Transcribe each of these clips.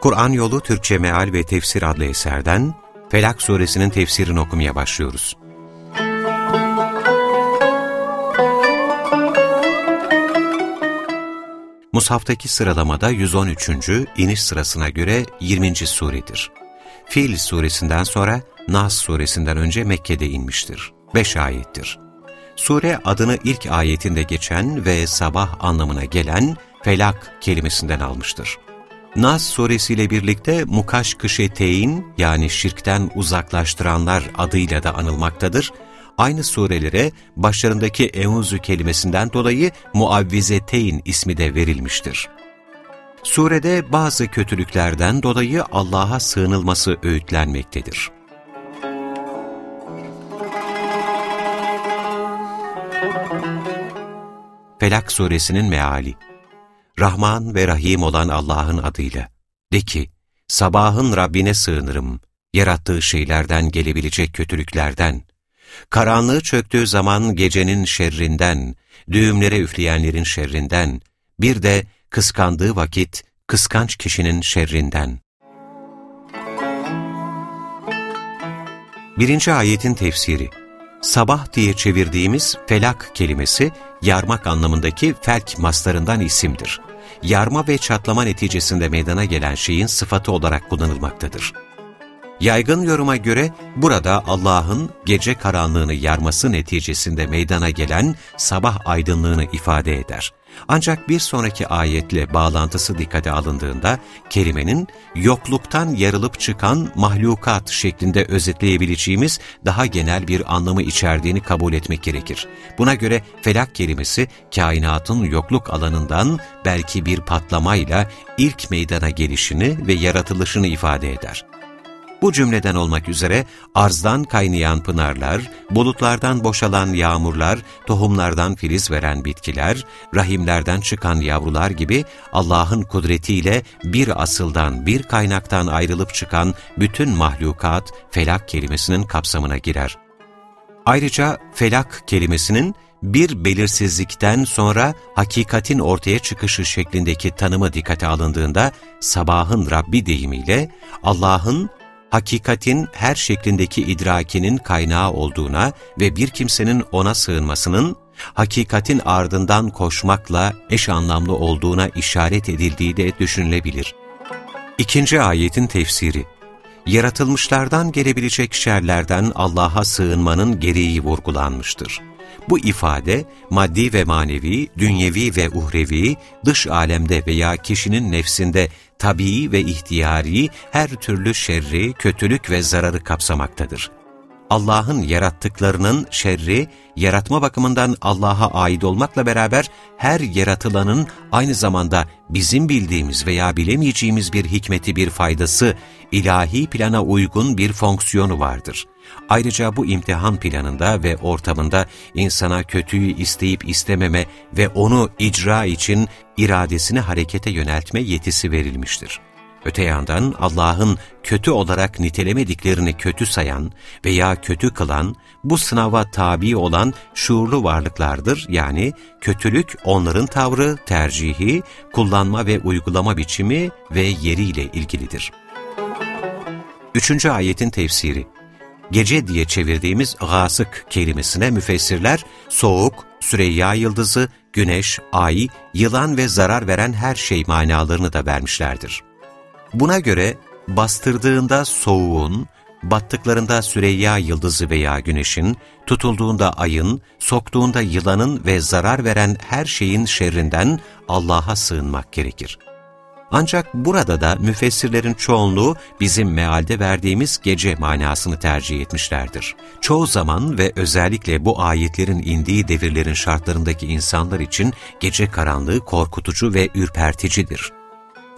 Kur'an Yolu Türkçe Meal ve Tefsir adlı eserden Felak Suresinin tefsirini okumaya başlıyoruz. Mushaftaki sıralamada 113. iniş sırasına göre 20. suredir. Fil suresinden sonra Nas suresinden önce Mekke'de inmiştir. 5 ayettir. Sure adını ilk ayetinde geçen ve sabah anlamına gelen felak kelimesinden almıştır. Nas suresiyle birlikte Mukaş Kışeteyn yani şirkten uzaklaştıranlar adıyla da anılmaktadır. Aynı surelere başlarındaki Eûzü kelimesinden dolayı Muavvizeteyn ismi de verilmiştir. Surede bazı kötülüklerden dolayı Allah'a sığınılması öğütlenmektedir. Felak suresinin meali Rahman ve Rahim olan Allah'ın adıyla. De ki, sabahın Rabbine sığınırım, yarattığı şeylerden gelebilecek kötülüklerden. Karanlığı çöktüğü zaman gecenin şerrinden, düğümlere üfleyenlerin şerrinden, bir de kıskandığı vakit kıskanç kişinin şerrinden. Birinci ayetin tefsiri Sabah diye çevirdiğimiz felak kelimesi, yarmak anlamındaki felk maslarından isimdir yarma ve çatlama neticesinde meydana gelen şeyin sıfatı olarak kullanılmaktadır. Yaygın yoruma göre burada Allah'ın gece karanlığını yarması neticesinde meydana gelen sabah aydınlığını ifade eder. Ancak bir sonraki ayetle bağlantısı dikkate alındığında kelimenin yokluktan yarılıp çıkan mahlukat şeklinde özetleyebileceğimiz daha genel bir anlamı içerdiğini kabul etmek gerekir. Buna göre felak kelimesi kainatın yokluk alanından belki bir patlamayla ilk meydana gelişini ve yaratılışını ifade eder. Bu cümleden olmak üzere arzdan kaynayan pınarlar, bulutlardan boşalan yağmurlar, tohumlardan filiz veren bitkiler, rahimlerden çıkan yavrular gibi Allah'ın kudretiyle bir asıldan, bir kaynaktan ayrılıp çıkan bütün mahlukat felak kelimesinin kapsamına girer. Ayrıca felak kelimesinin bir belirsizlikten sonra hakikatin ortaya çıkışı şeklindeki tanımı dikkate alındığında sabahın Rabbi deyimiyle Allah'ın hakikatin her şeklindeki idrakinin kaynağı olduğuna ve bir kimsenin ona sığınmasının, hakikatin ardından koşmakla eş anlamlı olduğuna işaret edildiği de düşünülebilir. İkinci ayetin tefsiri Yaratılmışlardan gelebilecek şerlerden Allah'a sığınmanın gereği vurgulanmıştır. Bu ifade maddi ve manevi, dünyevi ve uhrevi, dış alemde veya kişinin nefsinde tabii ve ihtiyari her türlü şerri, kötülük ve zararı kapsamaktadır. Allah'ın yarattıklarının şerri, yaratma bakımından Allah'a ait olmakla beraber her yaratılanın aynı zamanda bizim bildiğimiz veya bilemeyeceğimiz bir hikmeti, bir faydası, ilahi plana uygun bir fonksiyonu vardır. Ayrıca bu imtihan planında ve ortamında insana kötüyü isteyip istememe ve onu icra için iradesini harekete yöneltme yetisi verilmiştir. Öte yandan Allah'ın kötü olarak nitelemediklerini kötü sayan veya kötü kılan, bu sınava tabi olan şuurlu varlıklardır. Yani kötülük onların tavrı, tercihi, kullanma ve uygulama biçimi ve yeriyle ilgilidir. Üçüncü ayetin tefsiri Gece diye çevirdiğimiz gâsık kelimesine müfessirler soğuk, Süreyya yıldızı, güneş, ay, yılan ve zarar veren her şey manalarını da vermişlerdir. Buna göre bastırdığında soğuğun, battıklarında Süreyya yıldızı veya güneşin, tutulduğunda ayın, soktuğunda yılanın ve zarar veren her şeyin şerrinden Allah'a sığınmak gerekir. Ancak burada da müfessirlerin çoğunluğu bizim mealde verdiğimiz gece manasını tercih etmişlerdir. Çoğu zaman ve özellikle bu ayetlerin indiği devirlerin şartlarındaki insanlar için gece karanlığı korkutucu ve ürperticidir.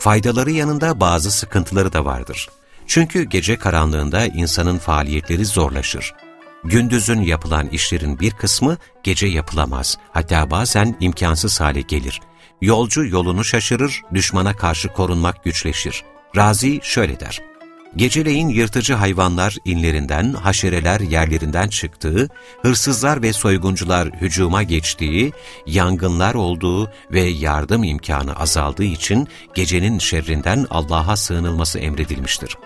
Faydaları yanında bazı sıkıntıları da vardır. Çünkü gece karanlığında insanın faaliyetleri zorlaşır. Gündüzün yapılan işlerin bir kısmı gece yapılamaz, hatta bazen imkansız hale gelir. Yolcu yolunu şaşırır, düşmana karşı korunmak güçleşir. Razi şöyle der, Geceleyin yırtıcı hayvanlar inlerinden, haşereler yerlerinden çıktığı, hırsızlar ve soyguncular hücuma geçtiği, yangınlar olduğu ve yardım imkanı azaldığı için gecenin şerrinden Allah'a sığınılması emredilmiştir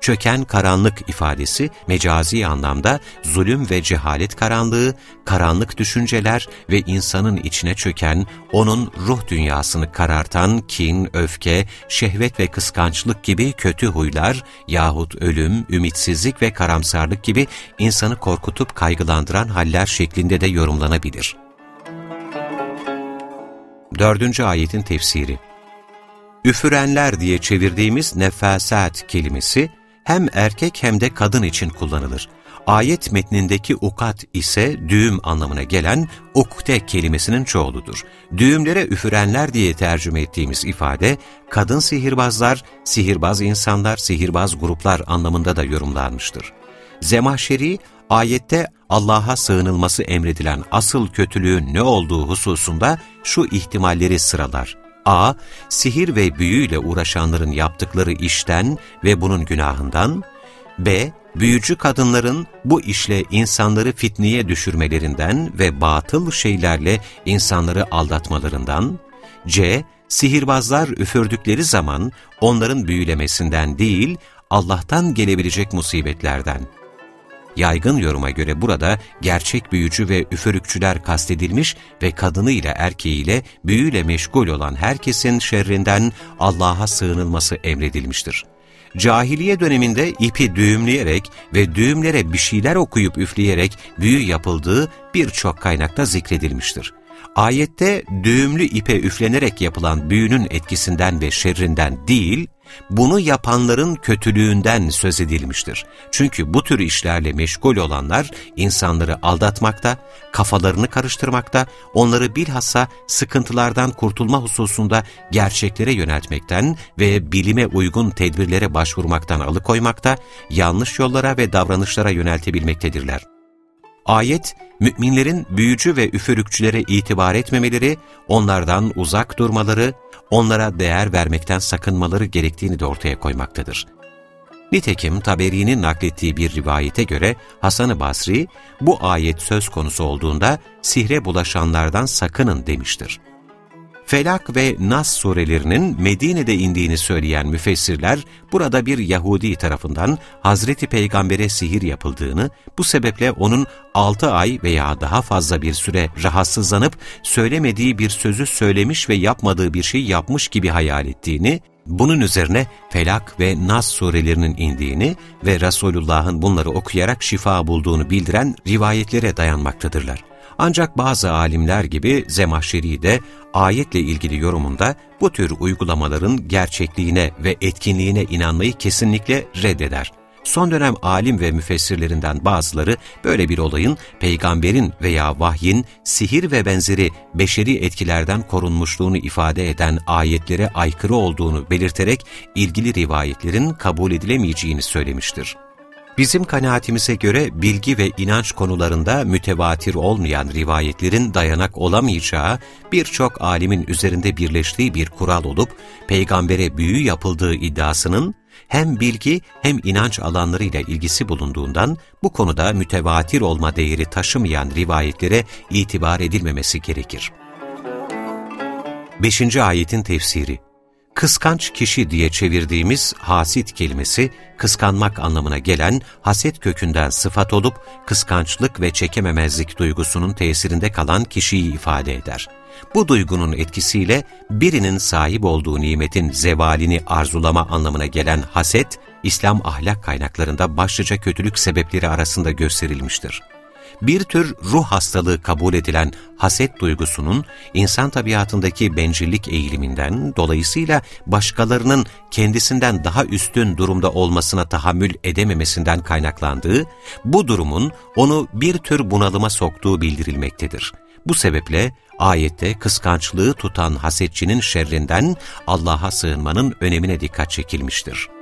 çöken karanlık ifadesi mecazi anlamda zulüm ve cehalet karanlığı, karanlık düşünceler ve insanın içine çöken, onun ruh dünyasını karartan kin, öfke, şehvet ve kıskançlık gibi kötü huylar yahut ölüm, ümitsizlik ve karamsarlık gibi insanı korkutup kaygılandıran haller şeklinde de yorumlanabilir. Dördüncü ayetin tefsiri Üfürenler diye çevirdiğimiz nefasat kelimesi, hem erkek hem de kadın için kullanılır. Ayet metnindeki ukat ise düğüm anlamına gelen ukte kelimesinin çoğuludur. Düğümlere üfürenler diye tercüme ettiğimiz ifade, kadın sihirbazlar, sihirbaz insanlar, sihirbaz gruplar anlamında da yorumlanmıştır. Zemahşeri, ayette Allah'a sığınılması emredilen asıl kötülüğün ne olduğu hususunda şu ihtimalleri sıralar. A. Sihir ve büyüyle uğraşanların yaptıkları işten ve bunun günahından. B. Büyücü kadınların bu işle insanları fitneye düşürmelerinden ve batıl şeylerle insanları aldatmalarından. C. Sihirbazlar üfürdükleri zaman onların büyülemesinden değil, Allah'tan gelebilecek musibetlerden. Yaygın yoruma göre burada gerçek büyücü ve üfürükçüler kastedilmiş ve kadınıyla erkeğiyle büyüyle meşgul olan herkesin şerrinden Allah'a sığınılması emredilmiştir. Cahiliye döneminde ipi düğümleyerek ve düğümlere bir şeyler okuyup üfleyerek büyü yapıldığı birçok kaynakta zikredilmiştir. Ayette düğümlü ipe üflenerek yapılan büyünün etkisinden ve şerrinden değil, bunu yapanların kötülüğünden söz edilmiştir. Çünkü bu tür işlerle meşgul olanlar insanları aldatmakta, kafalarını karıştırmakta, onları bilhassa sıkıntılardan kurtulma hususunda gerçeklere yöneltmekten ve bilime uygun tedbirlere başvurmaktan alıkoymakta, yanlış yollara ve davranışlara yöneltebilmektedirler. Ayet, müminlerin büyücü ve üfürükçülere itibar etmemeleri, onlardan uzak durmaları, onlara değer vermekten sakınmaları gerektiğini de ortaya koymaktadır. Nitekim Taberi'nin naklettiği bir rivayete göre Hasan-ı Basri, bu ayet söz konusu olduğunda sihre bulaşanlardan sakının demiştir. Felak ve Nas surelerinin Medine'de indiğini söyleyen müfessirler, burada bir Yahudi tarafından Hazreti Peygamber'e sihir yapıldığını, bu sebeple onun 6 ay veya daha fazla bir süre rahatsızlanıp söylemediği bir sözü söylemiş ve yapmadığı bir şey yapmış gibi hayal ettiğini, bunun üzerine Felak ve Nas surelerinin indiğini ve Resulullah'ın bunları okuyarak şifa bulduğunu bildiren rivayetlere dayanmaktadırlar. Ancak bazı alimler gibi Zemahşeri de ayetle ilgili yorumunda bu tür uygulamaların gerçekliğine ve etkinliğine inanmayı kesinlikle reddeder. Son dönem alim ve müfessirlerinden bazıları böyle bir olayın peygamberin veya vahyin sihir ve benzeri beşeri etkilerden korunmuşluğunu ifade eden ayetlere aykırı olduğunu belirterek ilgili rivayetlerin kabul edilemeyeceğini söylemiştir. Bizim kanaatimize göre bilgi ve inanç konularında mütevatir olmayan rivayetlerin dayanak olamayacağı birçok alimin üzerinde birleştiği bir kural olup, peygambere büyü yapıldığı iddiasının hem bilgi hem inanç alanlarıyla ilgisi bulunduğundan bu konuda mütevatir olma değeri taşımayan rivayetlere itibar edilmemesi gerekir. 5. Ayetin Tefsiri Kıskanç kişi diye çevirdiğimiz hasit kelimesi, kıskanmak anlamına gelen haset kökünden sıfat olup, kıskançlık ve çekememezlik duygusunun tesirinde kalan kişiyi ifade eder. Bu duygunun etkisiyle birinin sahip olduğu nimetin zevalini arzulama anlamına gelen haset, İslam ahlak kaynaklarında başlıca kötülük sebepleri arasında gösterilmiştir bir tür ruh hastalığı kabul edilen haset duygusunun insan tabiatındaki bencillik eğiliminden, dolayısıyla başkalarının kendisinden daha üstün durumda olmasına tahammül edememesinden kaynaklandığı, bu durumun onu bir tür bunalıma soktuğu bildirilmektedir. Bu sebeple ayette kıskançlığı tutan hasetçinin şerrinden Allah'a sığınmanın önemine dikkat çekilmiştir.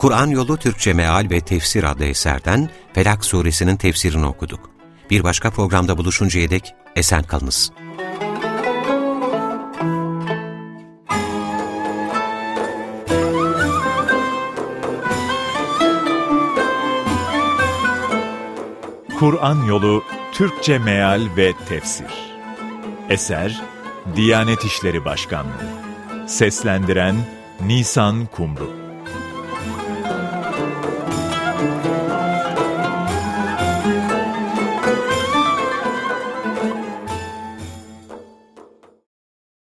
Kur'an Yolu Türkçe Meal ve Tefsir adlı eserden Felak suresinin tefsirini okuduk. Bir başka programda buluşuncaya dek esen kalınız. Kur'an Yolu Türkçe Meal ve Tefsir Eser Diyanet İşleri Başkanlığı Seslendiren Nisan Kumru